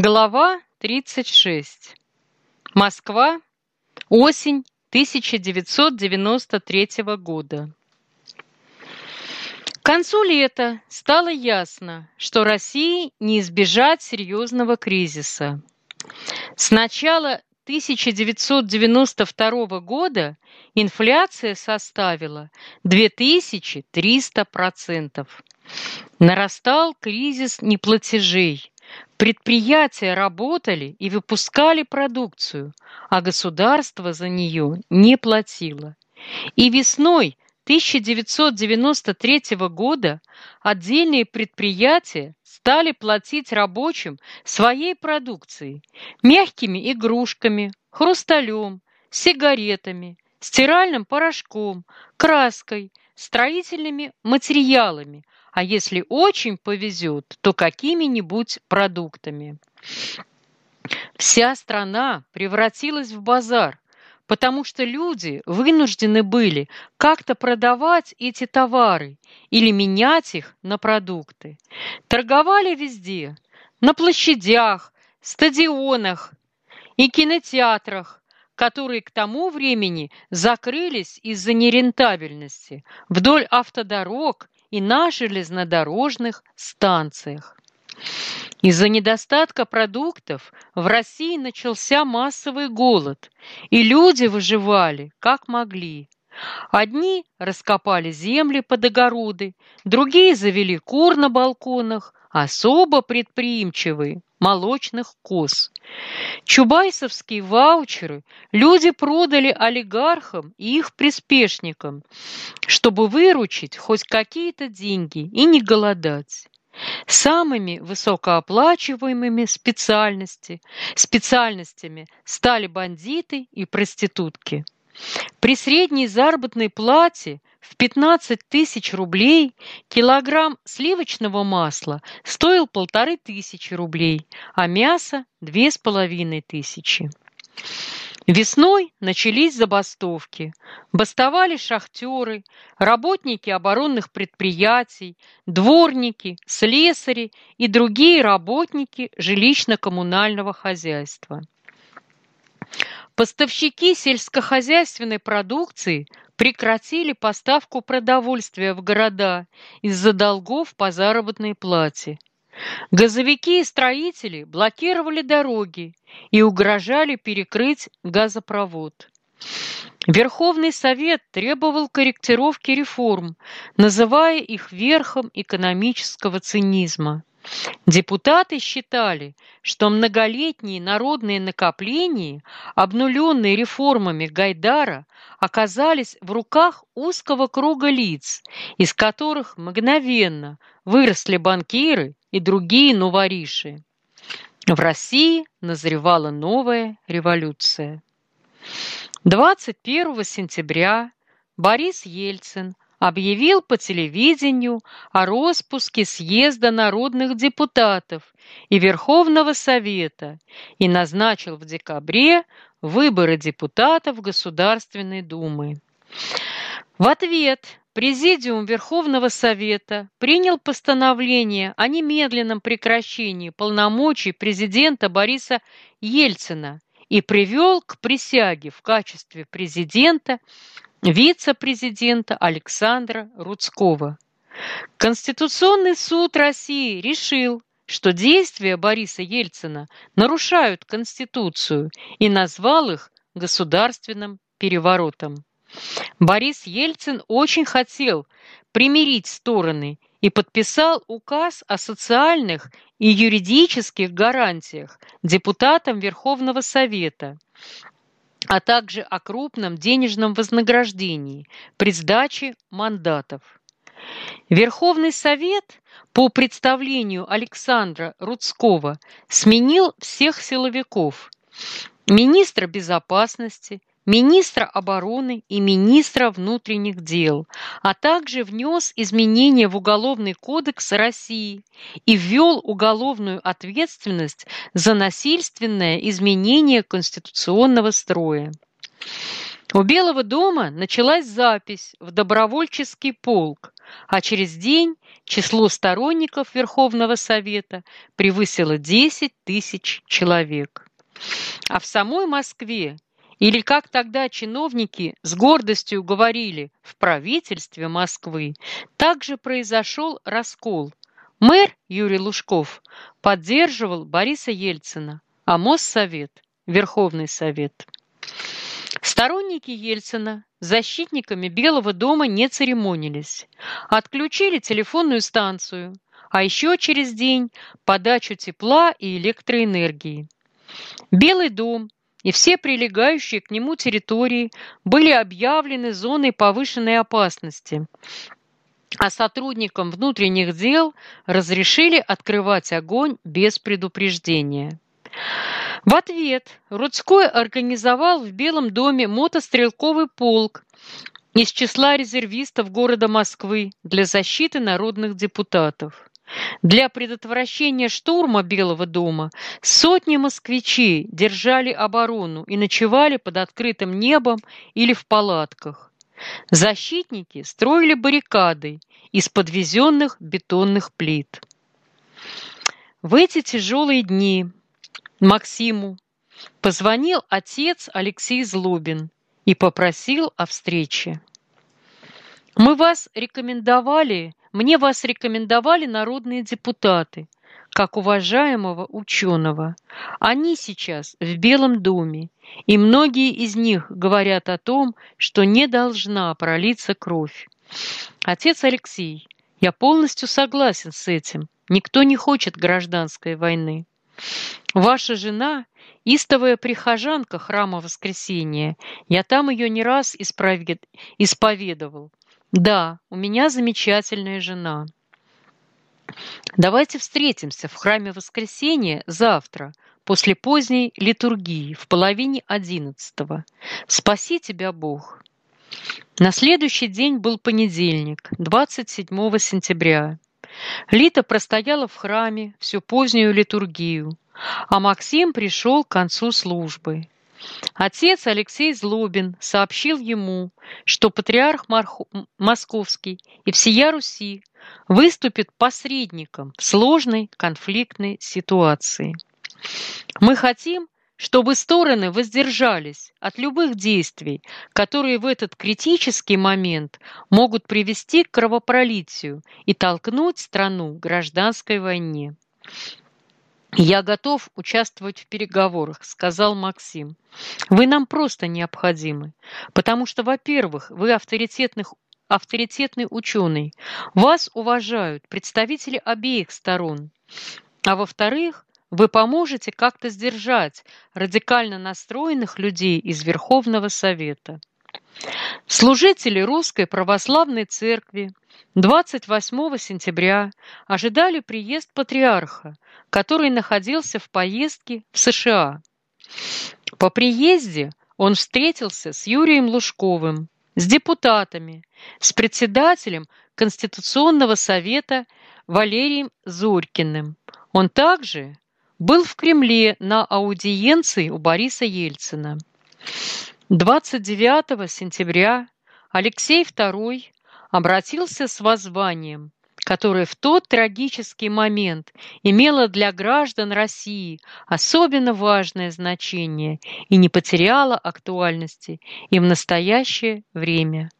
Глава 36. Москва. Осень 1993 года. К концу лета стало ясно, что России не избежать серьезного кризиса. С начала 1992 года инфляция составила 2300%. Нарастал кризис неплатежей, Предприятия работали и выпускали продукцию, а государство за нее не платило. И весной 1993 года отдельные предприятия стали платить рабочим своей продукцией, мягкими игрушками, хрусталем, сигаретами, стиральным порошком, краской, строительными материалами, а если очень повезет, то какими-нибудь продуктами. Вся страна превратилась в базар, потому что люди вынуждены были как-то продавать эти товары или менять их на продукты. Торговали везде, на площадях, стадионах и кинотеатрах, которые к тому времени закрылись из-за нерентабельности, вдоль автодорог и на железнодорожных станциях. Из-за недостатка продуктов в России начался массовый голод, и люди выживали как могли. Одни раскопали земли под огороды, другие завели кур на балконах, особо предприимчивые – молочных коз. Чубайсовские ваучеры люди продали олигархам и их приспешникам, чтобы выручить хоть какие-то деньги и не голодать. Самыми высокооплачиваемыми специальности, специальностями стали бандиты и проститутки. При средней заработной плате в 15 тысяч рублей килограмм сливочного масла стоил полторы тысячи рублей, а мясо – две с половиной тысячи. Весной начались забастовки. Бастовали шахтеры, работники оборонных предприятий, дворники, слесари и другие работники жилищно-коммунального хозяйства. Поставщики сельскохозяйственной продукции прекратили поставку продовольствия в города из-за долгов по заработной плате. Газовики и строители блокировали дороги и угрожали перекрыть газопровод. Верховный Совет требовал корректировки реформ, называя их верхом экономического цинизма. Депутаты считали, что многолетние народные накопления, обнуленные реформами Гайдара, оказались в руках узкого круга лиц, из которых мгновенно выросли банкиры и другие новориши. В России назревала новая революция. 21 сентября Борис Ельцин объявил по телевидению о распуске съезда народных депутатов и Верховного Совета и назначил в декабре выборы депутатов Государственной Думы. В ответ Президиум Верховного Совета принял постановление о немедленном прекращении полномочий президента Бориса Ельцина и привел к присяге в качестве президента вице-президента Александра Рудского. Конституционный суд России решил, что действия Бориса Ельцина нарушают Конституцию и назвал их государственным переворотом. Борис Ельцин очень хотел примирить стороны и подписал указ о социальных и юридических гарантиях депутатам Верховного Совета, а также о крупном денежном вознаграждении при сдаче мандатов. Верховный Совет по представлению Александра Рудского сменил всех силовиков, министра безопасности, министра обороны и министра внутренних дел, а также внес изменения в Уголовный кодекс России и ввел уголовную ответственность за насильственное изменение конституционного строя. У Белого дома началась запись в добровольческий полк, а через день число сторонников Верховного Совета превысило 10 тысяч человек. А в самой Москве, или как тогда чиновники с гордостью говорили в правительстве Москвы, также произошел раскол. Мэр Юрий Лужков поддерживал Бориса Ельцина, а Моссовет – Верховный Совет. Сторонники Ельцина защитниками Белого дома не церемонились. Отключили телефонную станцию, а еще через день подачу тепла и электроэнергии. Белый дом и все прилегающие к нему территории были объявлены зоной повышенной опасности, а сотрудникам внутренних дел разрешили открывать огонь без предупреждения. В ответ Рудской организовал в Белом доме мотострелковый полк из числа резервистов города Москвы для защиты народных депутатов. Для предотвращения штурма Белого дома сотни москвичей держали оборону и ночевали под открытым небом или в палатках. Защитники строили баррикады из подвезенных бетонных плит. В эти тяжелые дни Максиму позвонил отец Алексей Злобин и попросил о встрече. Мы вас рекомендовали мне вас рекомендовали народные депутаты, как уважаемого ученого. Они сейчас в Белом доме, и многие из них говорят о том, что не должна пролиться кровь. Отец Алексей, я полностью согласен с этим. Никто не хочет гражданской войны. Ваша жена – истовая прихожанка храма Воскресения. Я там ее не раз исповедовал. Да, у меня замечательная жена. Давайте встретимся в храме Воскресения завтра, после поздней литургии, в половине одиннадцатого. Спаси тебя Бог. На следующий день был понедельник, 27 сентября. Лита простояла в храме всю позднюю литургию, а Максим пришел к концу службы. Отец Алексей Злобин сообщил ему, что патриарх Московский и всея Руси выступит посредником в сложной конфликтной ситуации. Мы хотим, чтобы стороны воздержались от любых действий, которые в этот критический момент могут привести к кровопролитию и толкнуть страну к гражданской войне. «Я готов участвовать в переговорах», — сказал Максим. «Вы нам просто необходимы, потому что, во-первых, вы авторитетных авторитетный ученый. Вас уважают представители обеих сторон. А во-вторых, вы поможете как-то сдержать радикально настроенных людей из Верховного Совета. Служители Русской Православной Церкви 28 сентября ожидали приезд патриарха, который находился в поездке в США. По приезде он встретился с Юрием Лужковым, с депутатами, с председателем Конституционного совета Валерием Зорькиным. Он также был в Кремле на аудиенции у Бориса Ельцина. 29 сентября Алексей II обратился с воззванием, которое в тот трагический момент имело для граждан России особенно важное значение и не потеряло актуальности и в настоящее время.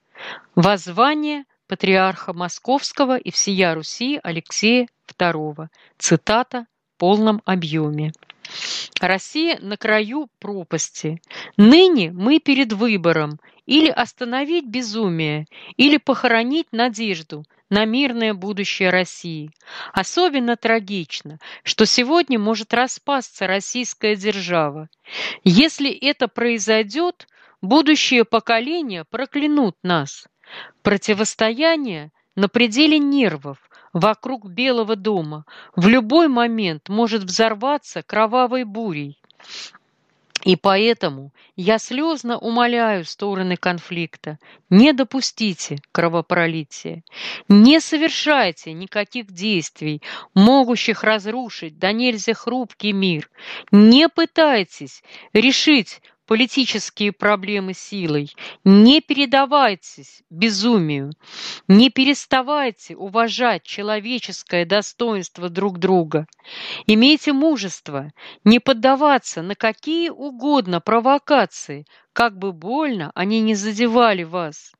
Воззвание патриарха Московского и всея Руси Алексея II. Цитата в полном объеме. Россия на краю пропасти. Ныне мы перед выбором или остановить безумие, или похоронить надежду на мирное будущее России. Особенно трагично, что сегодня может распасться российская держава. Если это произойдет, будущее поколения проклянут нас. Противостояние на пределе нервов, вокруг Белого дома. В любой момент может взорваться кровавой бурей. И поэтому я слезно умоляю стороны конфликта, не допустите кровопролития, не совершайте никаких действий, могущих разрушить да нельзя хрупкий мир, не пытайтесь решить политические проблемы силой, не передавайтесь безумию, не переставайте уважать человеческое достоинство друг друга. Имейте мужество не поддаваться на какие угодно провокации, как бы больно они не задевали вас.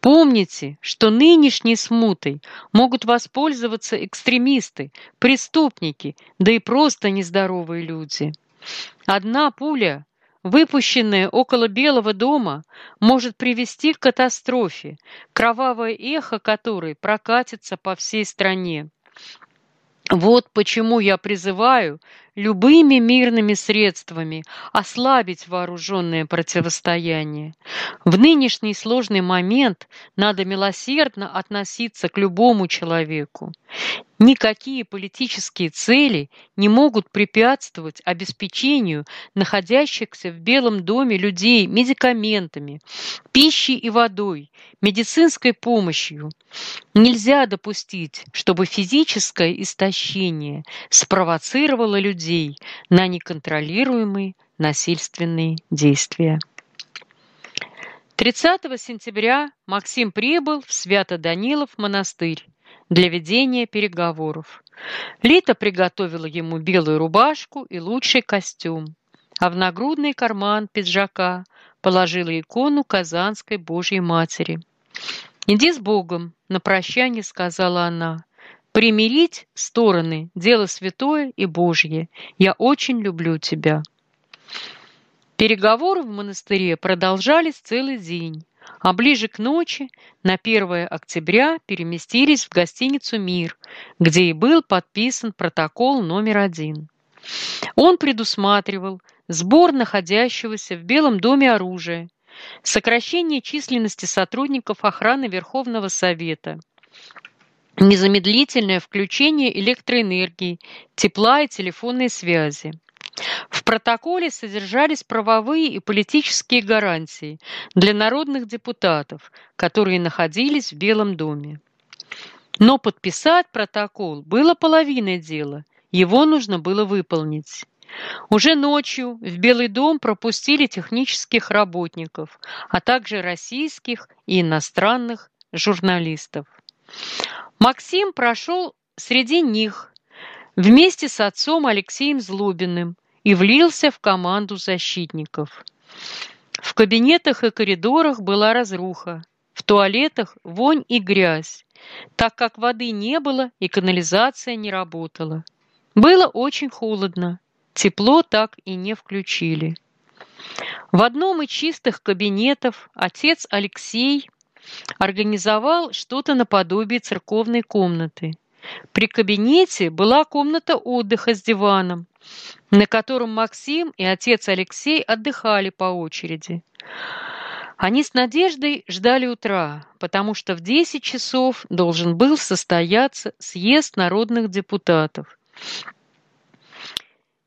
Помните, что нынешней смутой могут воспользоваться экстремисты, преступники, да и просто нездоровые люди. Одна пуля, выпущенная около Белого дома, может привести к катастрофе, кровавое эхо которой прокатится по всей стране. Вот почему я призываю любыми мирными средствами ослабить вооруженное противостояние. В нынешний сложный момент надо милосердно относиться к любому человеку. Никакие политические цели не могут препятствовать обеспечению находящихся в Белом доме людей медикаментами, пищей и водой, медицинской помощью. Нельзя допустить, чтобы физическое истощение спровоцировало людей на неконтролируемые насильственные действия. 30 сентября Максим прибыл в Свято-Данилов монастырь для ведения переговоров. Лита приготовила ему белую рубашку и лучший костюм, а в нагрудный карман пиджака положила икону Казанской Божьей Матери. «Иди с Богом», — на прощание сказала она. «Примирить стороны — дело святое и Божье. Я очень люблю тебя». Переговоры в монастыре продолжались целый день а ближе к ночи, на 1 октября, переместились в гостиницу «Мир», где и был подписан протокол номер один. Он предусматривал сбор находящегося в Белом доме оружия, сокращение численности сотрудников охраны Верховного Совета, незамедлительное включение электроэнергии, тепла и телефонной связи. В протоколе содержались правовые и политические гарантии для народных депутатов, которые находились в Белом доме. Но подписать протокол было половиной дела, его нужно было выполнить. Уже ночью в Белый дом пропустили технических работников, а также российских и иностранных журналистов. Максим прошел среди них вместе с отцом Алексеем Злобиным, и влился в команду защитников. В кабинетах и коридорах была разруха, в туалетах вонь и грязь, так как воды не было и канализация не работала. Было очень холодно, тепло так и не включили. В одном из чистых кабинетов отец Алексей организовал что-то наподобие церковной комнаты. При кабинете была комната отдыха с диваном, на котором Максим и отец Алексей отдыхали по очереди. Они с надеждой ждали утра, потому что в 10 часов должен был состояться съезд народных депутатов.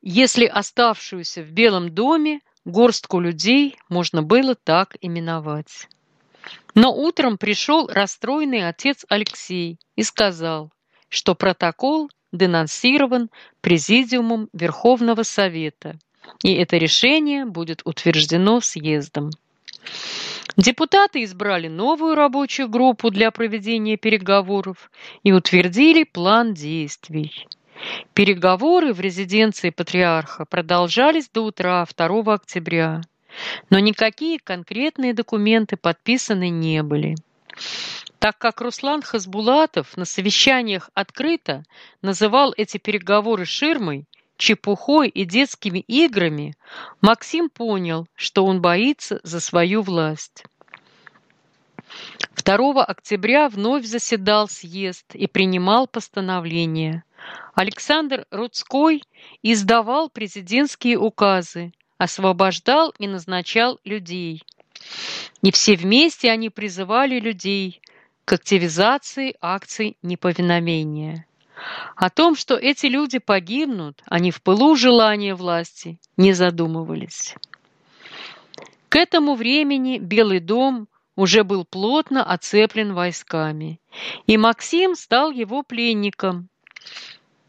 Если оставшуюся в Белом доме горстку людей можно было так именовать. Но утром пришел расстроенный отец Алексей и сказал, что протокол денонсирован Президиумом Верховного Совета, и это решение будет утверждено съездом. Депутаты избрали новую рабочую группу для проведения переговоров и утвердили план действий. Переговоры в резиденции патриарха продолжались до утра 2 октября, но никакие конкретные документы подписаны не были так как Руслан Хасбулатов на совещаниях открыто называл эти переговоры ширмой, чепухой и детскими играми, Максим понял, что он боится за свою власть. 2 октября вновь заседал съезд и принимал постановления. Александр Рудской издавал президентские указы, освобождал и назначал людей. И все вместе они призывали людей к активизации акций неповиновения. О том, что эти люди погибнут, они в пылу желания власти не задумывались. К этому времени Белый дом уже был плотно оцеплен войсками, и Максим стал его пленником.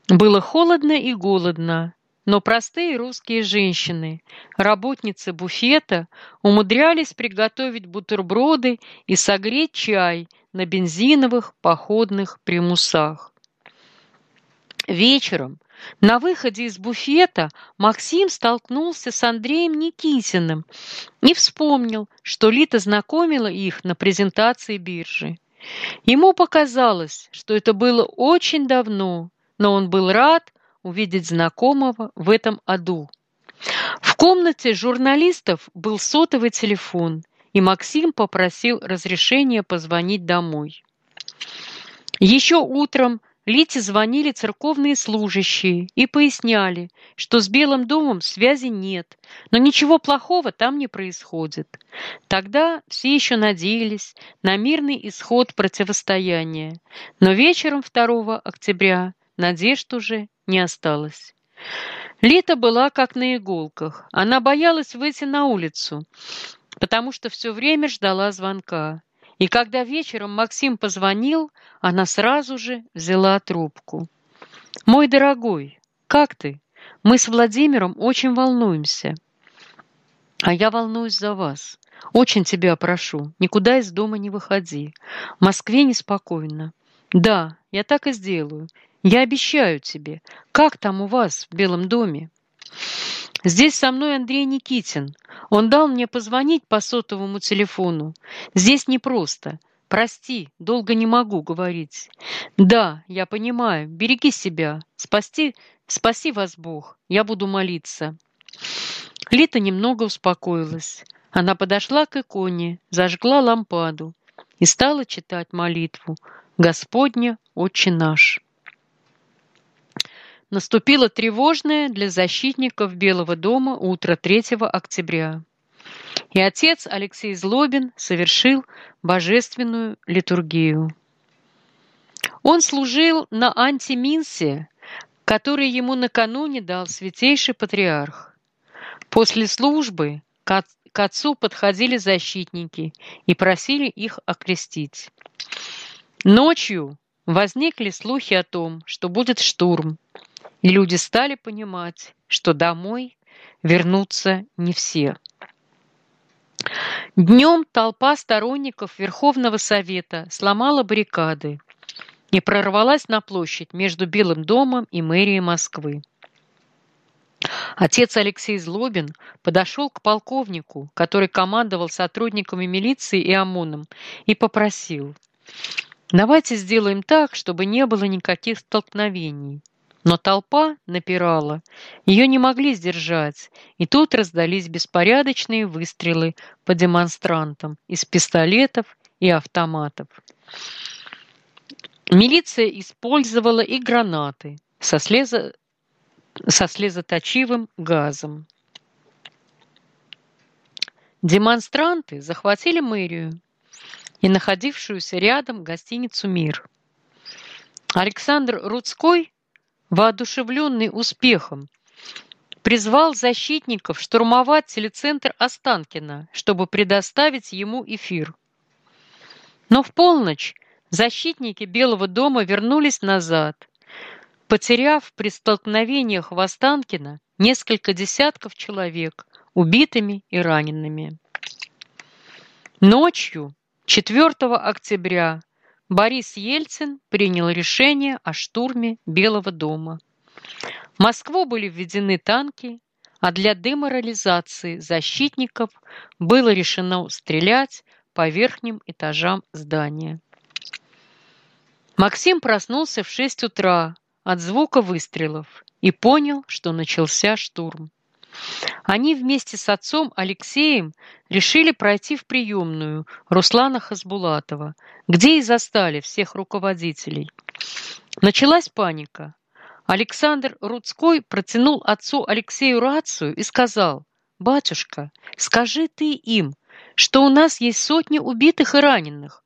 Было холодно и голодно, но простые русские женщины, работницы буфета, умудрялись приготовить бутерброды и согреть чай на бензиновых походных примусах. Вечером на выходе из буфета Максим столкнулся с Андреем Никитиным и вспомнил, что Лита знакомила их на презентации биржи. Ему показалось, что это было очень давно, но он был рад увидеть знакомого в этом аду. В комнате журналистов был сотовый телефон, и Максим попросил разрешения позвонить домой. Еще утром Лите звонили церковные служащие и поясняли, что с Белым домом связи нет, но ничего плохого там не происходит. Тогда все еще надеялись на мирный исход противостояния, но вечером 2 октября надежд уже не осталось. Лита была как на иголках. Она боялась выйти на улицу, потому что все время ждала звонка. И когда вечером Максим позвонил, она сразу же взяла трубку. «Мой дорогой, как ты? Мы с Владимиром очень волнуемся». «А я волнуюсь за вас. Очень тебя прошу, никуда из дома не выходи. В Москве неспокойно». «Да, я так и сделаю. Я обещаю тебе. Как там у вас в Белом доме?» Здесь со мной Андрей Никитин. Он дал мне позвонить по сотовому телефону. Здесь непросто. Прости, долго не могу говорить. Да, я понимаю. Береги себя. Спасти, спаси вас Бог. Я буду молиться. Лита немного успокоилась. Она подошла к иконе, зажгла лампаду и стала читать молитву «Господня, Отче наш». Наступило тревожное для защитников Белого дома утро 3 октября. И отец Алексей Злобин совершил божественную литургию. Он служил на антиминсе, который ему накануне дал святейший патриарх. После службы к отцу подходили защитники и просили их окрестить. Ночью возникли слухи о том, что будет штурм, и люди стали понимать, что домой вернутся не все. Днем толпа сторонников Верховного Совета сломала баррикады и прорвалась на площадь между Белым домом и мэрией Москвы. Отец Алексей Злобин подошел к полковнику, который командовал сотрудниками милиции и ОМОНом, и попросил, давайте сделаем так, чтобы не было никаких столкновений. Но толпа напирала, ее не могли сдержать, и тут раздались беспорядочные выстрелы по демонстрантам из пистолетов и автоматов. Милиция использовала и гранаты со, слезо... со слезоточивым газом. Демонстранты захватили мэрию и находившуюся рядом гостиницу «Мир». Александр Рудской воодушевленный успехом, призвал защитников штурмовать телецентр Останкина, чтобы предоставить ему эфир. Но в полночь защитники Белого дома вернулись назад, потеряв при столкновениях в Останкино несколько десятков человек убитыми и ранеными. Ночью 4 октября Борис Ельцин принял решение о штурме Белого дома. В Москву были введены танки, а для деморализации защитников было решено стрелять по верхним этажам здания. Максим проснулся в 6 утра от звука выстрелов и понял, что начался штурм. Они вместе с отцом Алексеем решили пройти в приемную Руслана Хасбулатова, где и застали всех руководителей. Началась паника. Александр Рудской протянул отцу Алексею рацию и сказал, «Батюшка, скажи ты им, что у нас есть сотни убитых и раненых».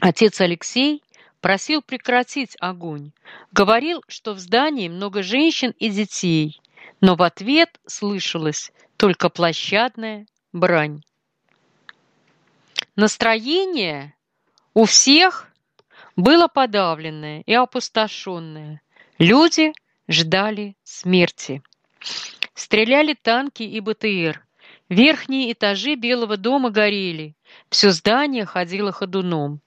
Отец Алексей просил прекратить огонь, говорил, что в здании много женщин и детей, но в ответ слышалась только площадная брань. Настроение у всех было подавленное и опустошенное. Люди ждали смерти. Стреляли танки и БТР. Верхние этажи Белого дома горели. Все здание ходило ходуном.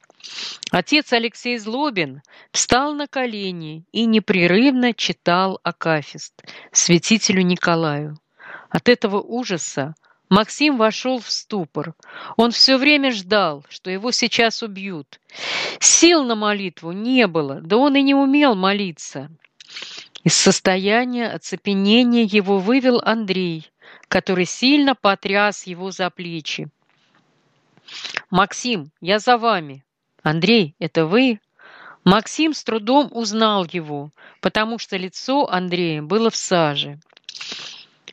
Отец Алексей Злобин встал на колени и непрерывно читал Акафист святителю Николаю. От этого ужаса Максим вошел в ступор. Он все время ждал, что его сейчас убьют. Сил на молитву не было, да он и не умел молиться. Из состояния оцепенения его вывел Андрей, который сильно потряс его за плечи. «Максим, я за вами!» «Андрей, это вы?» Максим с трудом узнал его, потому что лицо Андрея было в саже.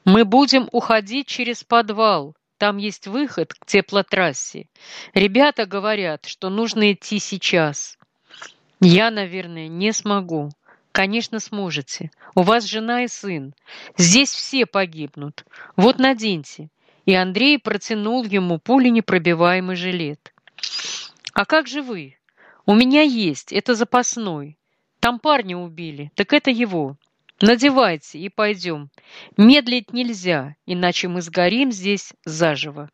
Мы будем уходить через подвал. Там есть выход к теплотрассе. Ребята говорят, что нужно идти сейчас. Я, наверное, не смогу. Конечно, сможете. У вас жена и сын. Здесь все погибнут. Вот наденьте. И Андрей протянул ему пуленепробиваемый жилет. А как же вы? У меня есть, это запасной. Там парня убили, так это его. Надевайте и пойдем. Медлить нельзя, иначе мы сгорим здесь заживо.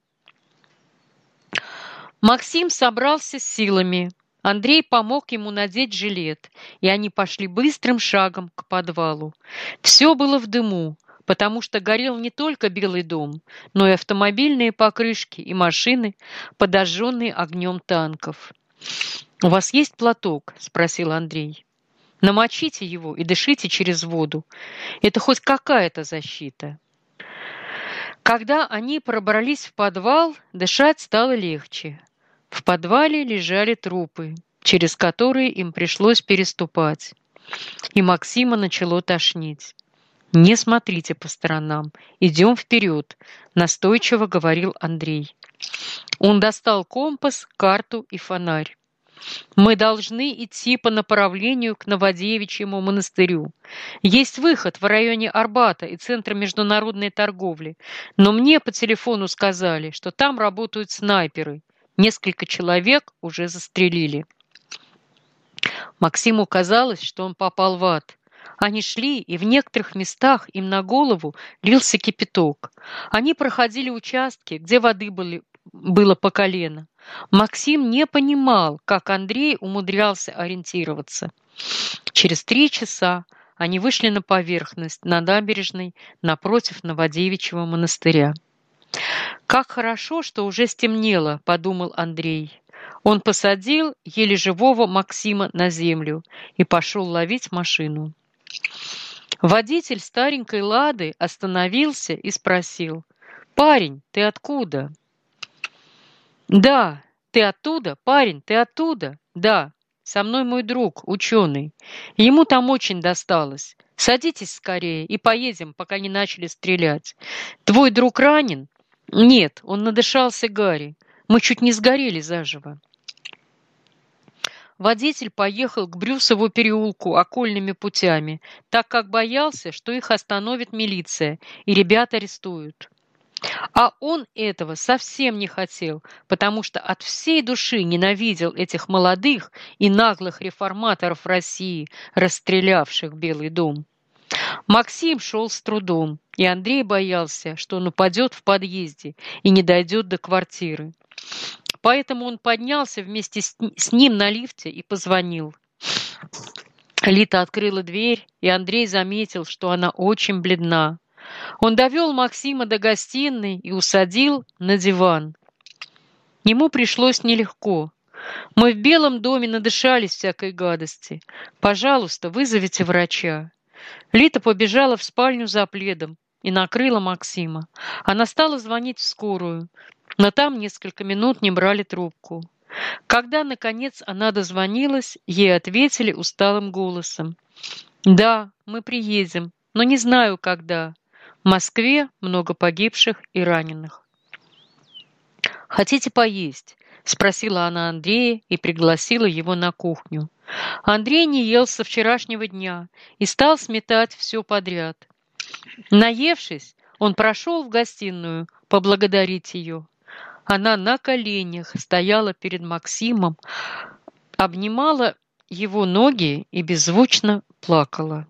Максим собрался с силами. Андрей помог ему надеть жилет, и они пошли быстрым шагом к подвалу. Все было в дыму, потому что горел не только Белый дом, но и автомобильные покрышки и машины, подожженные огнем танков. «У вас есть платок?» – спросил Андрей. Намочите его и дышите через воду. Это хоть какая-то защита. Когда они пробрались в подвал, дышать стало легче. В подвале лежали трупы, через которые им пришлось переступать. И Максима начало тошнить. «Не смотрите по сторонам, идем вперед», — настойчиво говорил Андрей. Он достал компас, карту и фонарь. Мы должны идти по направлению к Новодевичьему монастырю. Есть выход в районе Арбата и Центра международной торговли, но мне по телефону сказали, что там работают снайперы. Несколько человек уже застрелили. Максиму казалось, что он попал в ад. Они шли, и в некоторых местах им на голову лился кипяток. Они проходили участки, где воды были, было по колено. Максим не понимал, как Андрей умудрялся ориентироваться. Через три часа они вышли на поверхность, на набережной, напротив Новодевичьего монастыря. «Как хорошо, что уже стемнело», — подумал Андрей. Он посадил еле живого Максима на землю и пошел ловить машину. Водитель старенькой «Лады» остановился и спросил, «Парень, ты откуда?» «Да, ты оттуда, парень, ты оттуда?» «Да, со мной мой друг, ученый. Ему там очень досталось. Садитесь скорее и поедем, пока не начали стрелять. Твой друг ранен?» «Нет, он надышался Гарри. Мы чуть не сгорели заживо». Водитель поехал к Брюсову переулку окольными путями, так как боялся, что их остановит милиция и ребят арестуют. А он этого совсем не хотел, потому что от всей души ненавидел этих молодых и наглых реформаторов России, расстрелявших Белый дом. Максим шел с трудом, и Андрей боялся, что он упадет в подъезде и не дойдет до квартиры. Поэтому он поднялся вместе с ним на лифте и позвонил. Лита открыла дверь, и Андрей заметил, что она очень бледна. Он довел Максима до гостиной и усадил на диван. Ему пришлось нелегко. Мы в Белом доме надышались всякой гадости. Пожалуйста, вызовите врача. Лита побежала в спальню за пледом и накрыла Максима. Она стала звонить в скорую, но там несколько минут не брали трубку. Когда, наконец, она дозвонилась, ей ответили усталым голосом. «Да, мы приедем, но не знаю, когда. В Москве много погибших и раненых. «Хотите поесть?» – спросила она Андрея и пригласила его на кухню. Андрей не ел со вчерашнего дня и стал сметать все подряд. Наевшись, он прошел в гостиную поблагодарить ее. Она на коленях стояла перед Максимом, обнимала его ноги и беззвучно плакала.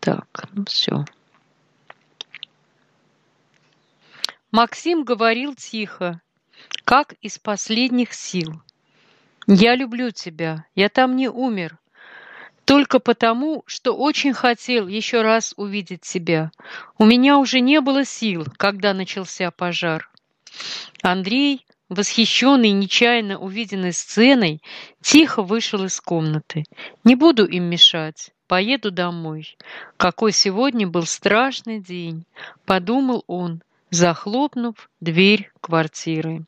Так, ну все. Максим говорил тихо, как из последних сил. «Я люблю тебя, я там не умер, только потому, что очень хотел еще раз увидеть тебя. У меня уже не было сил, когда начался пожар». Андрей, восхищенный нечаянно увиденной сценой, тихо вышел из комнаты. «Не буду им мешать, поеду домой. Какой сегодня был страшный день!» — подумал он, захлопнув дверь квартиры.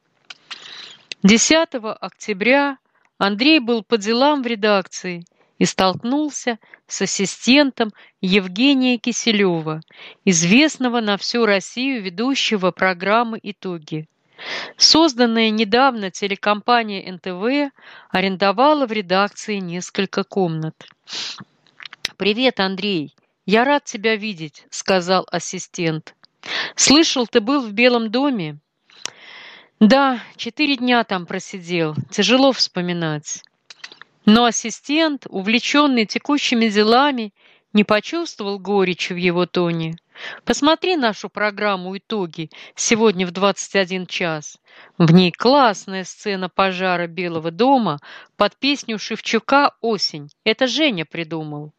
10 октября Андрей был по делам в редакции и столкнулся с ассистентом Евгения Киселева, известного на всю Россию ведущего программы «Итоги». Созданная недавно телекомпания НТВ арендовала в редакции несколько комнат. «Привет, Андрей! Я рад тебя видеть», — сказал ассистент. «Слышал, ты был в Белом доме?» Да, четыре дня там просидел, тяжело вспоминать. Но ассистент, увлеченный текущими делами, не почувствовал горечи в его тоне. Посмотри нашу программу «Итоги» сегодня в 21 час. В ней классная сцена пожара Белого дома под песню Шевчука «Осень». Это Женя придумал.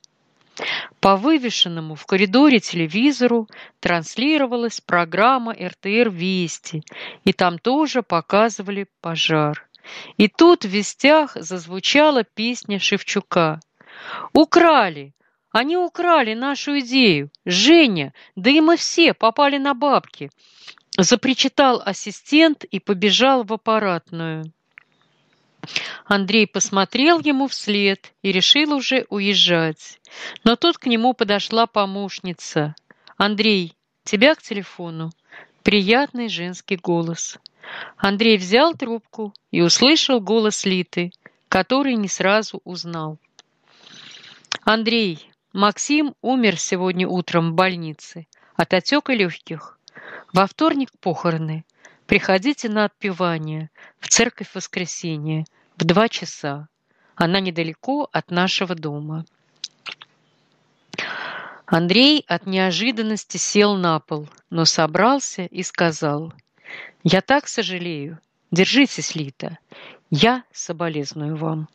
По вывешенному в коридоре телевизору транслировалась программа РТР «Вести», и там тоже показывали пожар. И тут в вестях зазвучала песня Шевчука. «Украли! Они украли нашу идею! Женя, да и мы все попали на бабки!» Запричитал ассистент и побежал в аппаратную. Андрей посмотрел ему вслед и решил уже уезжать. Но тут к нему подошла помощница. «Андрей, тебя к телефону?» Приятный женский голос. Андрей взял трубку и услышал голос Литы, который не сразу узнал. «Андрей, Максим умер сегодня утром в больнице от отека легких. Во вторник похороны. Приходите на отпевание в церковь воскресенья в два часа. Она недалеко от нашего дома. Андрей от неожиданности сел на пол, но собрался и сказал, «Я так сожалею. Держитесь, Лита. Я соболезную вам».